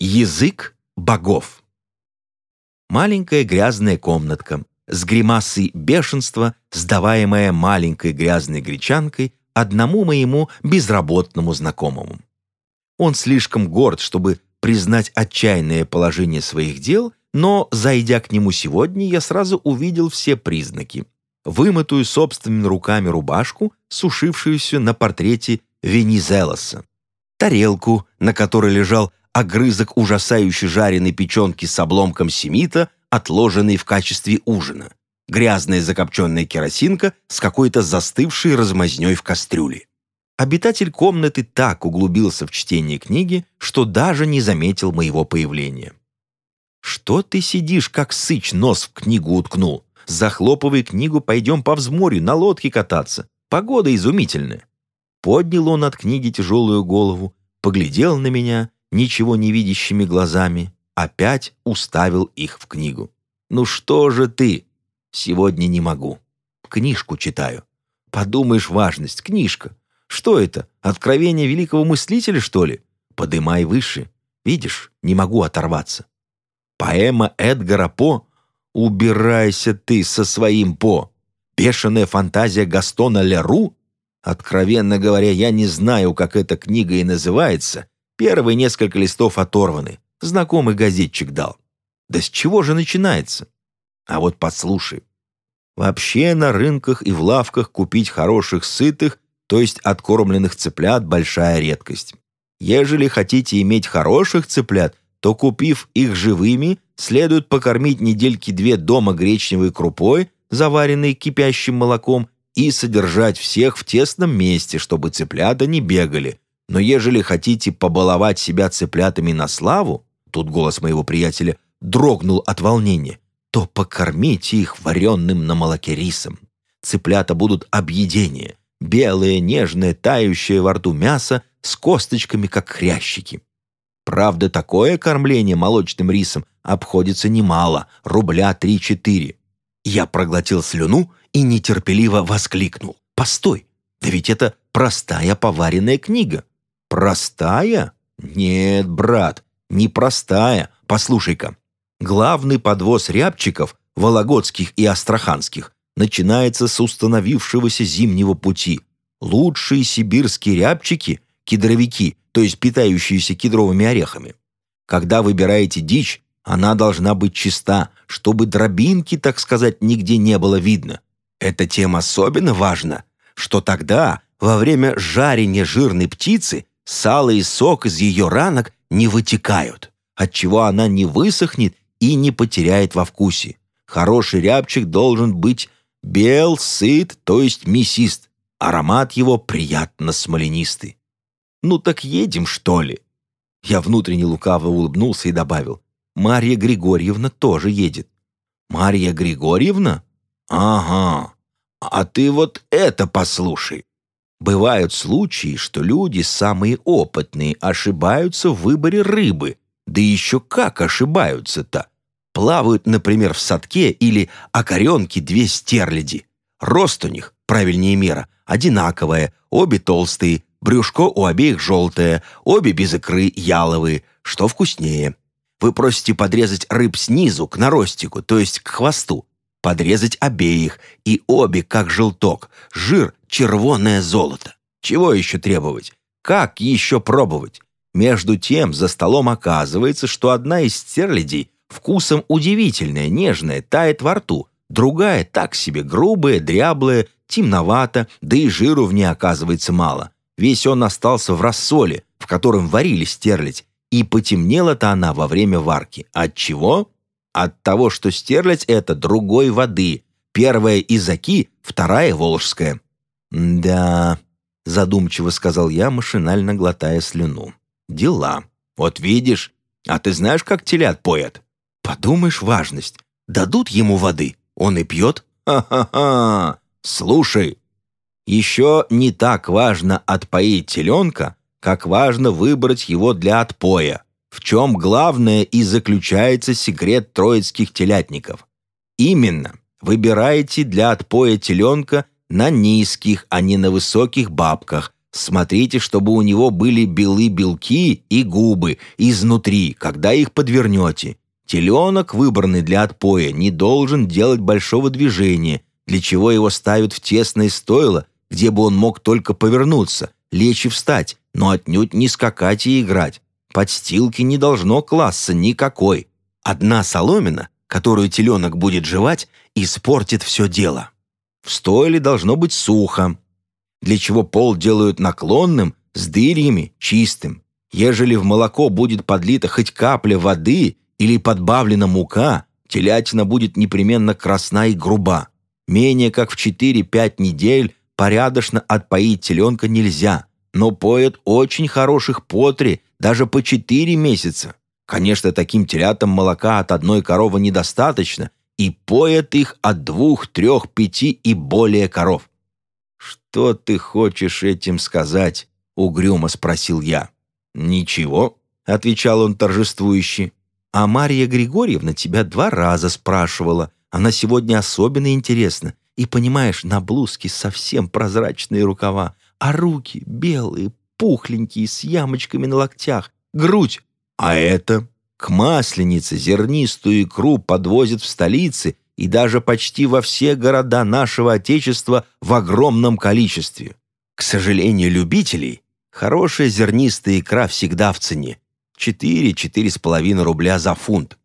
Язык богов. Маленькая грязная комнатка с гримасой бешенства, сдаваемая маленькой грязной гречанкой одному моему безработному знакомому. Он слишком горд, чтобы признать отчаянное положение своих дел, но, зайдя к нему сегодня, я сразу увидел все признаки. Вымытую собственными руками рубашку, сушившуюся на портрете Венизелоса. Тарелку, на которой лежал огрызок ужасающе жареной печенки с обломком семита, отложенный в качестве ужина, грязная закопченная керосинка с какой-то застывшей размазней в кастрюле. Обитатель комнаты так углубился в чтение книги, что даже не заметил моего появления. «Что ты сидишь, как сыч, нос в книгу уткнул? Захлопывай книгу, пойдем по взморью, на лодке кататься. Погода изумительная». Поднял он от книги тяжелую голову, поглядел на меня ничего не видящими глазами, опять уставил их в книгу. «Ну что же ты? Сегодня не могу. Книжку читаю. Подумаешь, важность, книжка. Что это, откровение великого мыслителя, что ли? Подымай выше. Видишь, не могу оторваться. Поэма Эдгара По «Убирайся ты со своим По». Бешеная фантазия Гастона Леру? Откровенно говоря, я не знаю, как эта книга и называется, Первые несколько листов оторваны. Знакомый газетчик дал. Да с чего же начинается? А вот послушай. Вообще на рынках и в лавках купить хороших сытых, то есть откормленных цыплят, большая редкость. Ежели хотите иметь хороших цыплят, то, купив их живыми, следует покормить недельки две дома гречневой крупой, заваренной кипящим молоком, и содержать всех в тесном месте, чтобы цыплята не бегали, но ежели хотите побаловать себя цыплятами на славу, тут голос моего приятеля дрогнул от волнения, то покормите их вареным на молоке рисом. Цыплята будут объедение, белое, нежное, тающее во рту мясо с косточками, как хрящики. Правда, такое кормление молочным рисом обходится немало, рубля три-четыре. Я проглотил слюну и нетерпеливо воскликнул. «Постой, да ведь это простая поваренная книга. Простая? Нет, брат, не простая. Послушай-ка. Главный подвоз рябчиков, вологодских и астраханских, начинается с установившегося зимнего пути. Лучшие сибирские рябчики – кедровики, то есть питающиеся кедровыми орехами. Когда выбираете дичь, она должна быть чиста, чтобы дробинки, так сказать, нигде не было видно. Эта тема особенно важна, что тогда, во время жарения жирной птицы, сало и сок из ее ранок не вытекают, отчего она не высохнет и не потеряет во вкусе. Хороший рябчик должен быть бел, сыт, то есть мясист. Аромат его приятно смоленистый. «Ну так едем, что ли?» Я внутренне лукаво улыбнулся и добавил. «Марья Григорьевна тоже едет». «Марья Григорьевна? Ага. А ты вот это послушай. Бывают случаи, что люди, самые опытные, ошибаются в выборе рыбы. Да еще как ошибаются-то? Плавают, например, в садке или окоренки две стерляди. Рост у них, правильнее мера, одинаковая, обе толстые, брюшко у обеих желтое, обе без икры яловые. Что вкуснее? Вы просите подрезать рыб снизу, к наростику, то есть к хвосту подрезать обеих, и обе как желток, жир — червонное золото. Чего еще требовать? Как еще пробовать? Между тем за столом оказывается, что одна из стерлядей вкусом удивительная, нежная, тает во рту, другая так себе грубая, дряблая, темновата, да и жиру в ней оказывается мало. Весь он остался в рассоле, в котором варили стерлядь, и потемнела-то она во время варки. От чего? От того, что стерлядь — это другой воды. Первая из Оки, вторая — Волжская. «Да», — задумчиво сказал я, машинально глотая слюну. «Дела. Вот видишь. А ты знаешь, как телят поят? Подумаешь, важность. Дадут ему воды, он и пьет. Ха-ха-ха. Слушай, еще не так важно отпоить теленка, как важно выбрать его для отпоя в чем главное и заключается секрет троицких телятников. Именно, выбираете для отпоя теленка на низких, а не на высоких бабках, Смотрите, чтобы у него были белы белки и губы изнутри, когда их подвернете. Теленок, выбранный для отпоя, не должен делать большого движения, для чего его ставят в тесное стойло, где бы он мог только повернуться, лечь и встать, но отнюдь не скакать и играть. Подстилки не должно класться никакой. Одна соломина, которую теленок будет жевать, испортит все дело. В стойле должно быть сухо, для чего пол делают наклонным, с дырьями, чистым. Ежели в молоко будет подлита хоть капля воды или подбавлена мука, телятина будет непременно красна и груба. Менее как в 4-5 недель порядочно отпоить теленка нельзя, но поят очень хороших потри даже по 4 месяца. Конечно, таким телятам молока от одной коровы недостаточно, и поят их от двух, трех, пяти и более коров. «Что ты хочешь этим сказать?» — угрюмо спросил я. «Ничего», — отвечал он торжествующе. А Мария Григорьевна тебя два раза спрашивала. Она сегодня особенно интересна. И, понимаешь, на блузке совсем прозрачные рукава, а руки белые, пухленькие, с ямочками на локтях, грудь. А это к масленице зернистую икру подвозят в столице и даже почти во все города нашего Отечества в огромном количестве. К сожалению, любителей, хорошая зернистая икра всегда в цене. 4-4,5 рубля за фунт.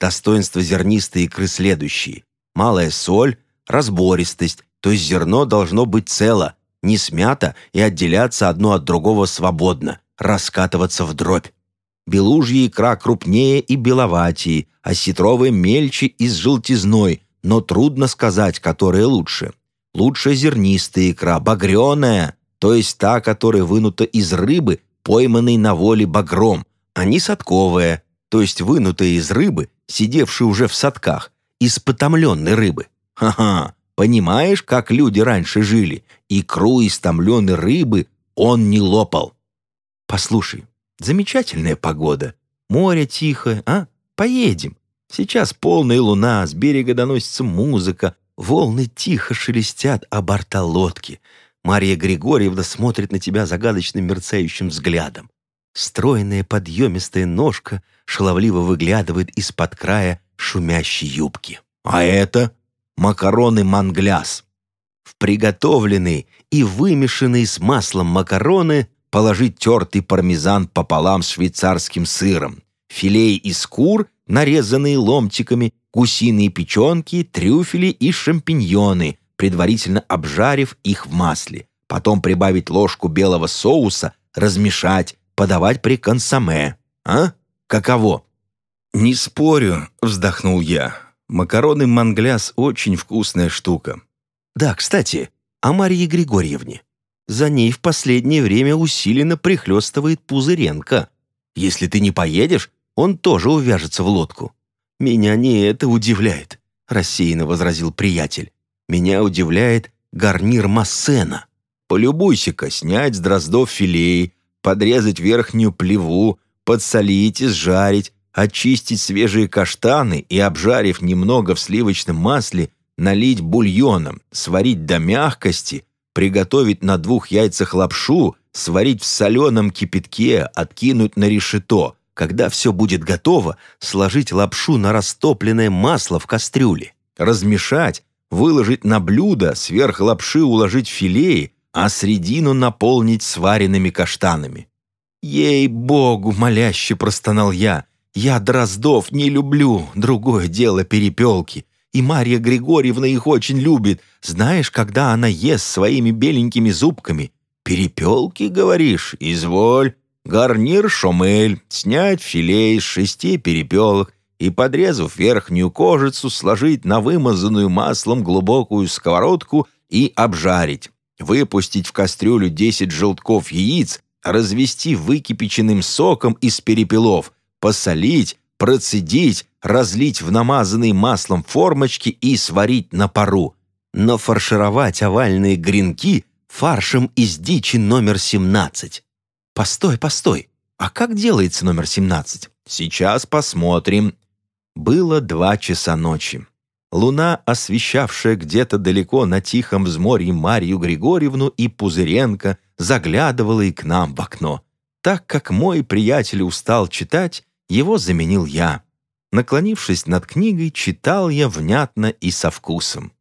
Достоинства зернистой икры следующие. Малая соль, разбористость, то есть зерно должно быть цело, не смято и отделяться одно от другого свободно, раскатываться в дробь. Белужья икра крупнее и беловатее, а сетровая мельче и с желтизной, но трудно сказать, которая лучше. Лучше зернистая икра, багреная, то есть та, которая вынута из рыбы, пойманной на воле багром, а не садковая, то есть вынутая из рыбы, сидевшей уже в садках, из потомленной рыбы. Ха-ха, понимаешь, как люди раньше жили? Икру из томленной рыбы он не лопал. Послушай, замечательная погода. Море тихое, а? Поедем. Сейчас полная луна, с берега доносится музыка, волны тихо шелестят о борта лодки. Мария Григорьевна смотрит на тебя загадочным мерцающим взглядом. Стройная подъемистая ножка шаловливо выглядывает из-под края шумящей юбки. А это макароны мангляс. В приготовленные и вымешанные с маслом макароны положить тертый пармезан пополам с швейцарским сыром, филе из кур, нарезанные ломтиками, гусиные печенки, трюфели и шампиньоны, предварительно обжарив их в масле. Потом прибавить ложку белого соуса, размешать, подавать при консоме. А? Каково?» «Не спорю», — вздохнул я. «Макароны мангляс — очень вкусная штука». «Да, кстати, о Марии Григорьевне. За ней в последнее время усиленно прихлестывает Пузыренко. Если ты не поедешь, он тоже увяжется в лодку». «Меня не это удивляет», — рассеянно возразил приятель. «Меня удивляет гарнир Массена. Полюбуйся-ка, снять с дроздов филей, подрезать верхнюю плеву, подсолить и сжарить, очистить свежие каштаны и, обжарив немного в сливочном масле, налить бульоном, сварить до мягкости, приготовить на двух яйцах лапшу, сварить в соленом кипятке, откинуть на решето. Когда все будет готово, сложить лапшу на растопленное масло в кастрюле, размешать, выложить на блюдо, сверх лапши уложить филеи, а средину наполнить сваренными каштанами. «Ей-богу!» — моляще простонал я. «Я дроздов не люблю, другое дело перепелки. И Марья Григорьевна их очень любит. Знаешь, когда она ест своими беленькими зубками? Перепелки, говоришь? Изволь. Гарнир шомель, снять филе из шести перепелок и, подрезав верхнюю кожицу, сложить на вымазанную маслом глубокую сковородку и обжарить выпустить в кастрюлю 10 желтков яиц, развести выкипяченным соком из перепелов, посолить, процедить, разлить в намазанные маслом формочки и сварить на пару. Но фаршировать овальные гренки фаршем из дичи номер 17. Постой, постой, а как делается номер 17? Сейчас посмотрим. Было два часа ночи. Луна, освещавшая где-то далеко на тихом взморье Марию Григорьевну и Пузыренко, заглядывала и к нам в окно. Так как мой приятель устал читать, его заменил я. Наклонившись над книгой, читал я внятно и со вкусом.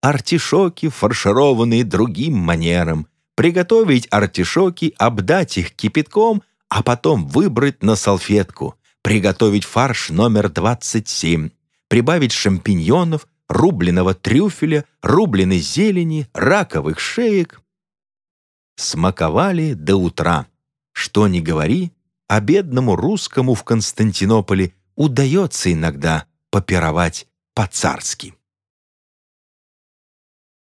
Артишоки, фаршированные другим манером. Приготовить артишоки, обдать их кипятком, а потом выбрать на салфетку. Приготовить фарш номер 27. Прибавить шампиньонов, рубленого трюфеля, рубленой зелени, раковых шеек. Смаковали до утра. Что ни говори, а бедному русскому в Константинополе удается иногда попировать по-царски.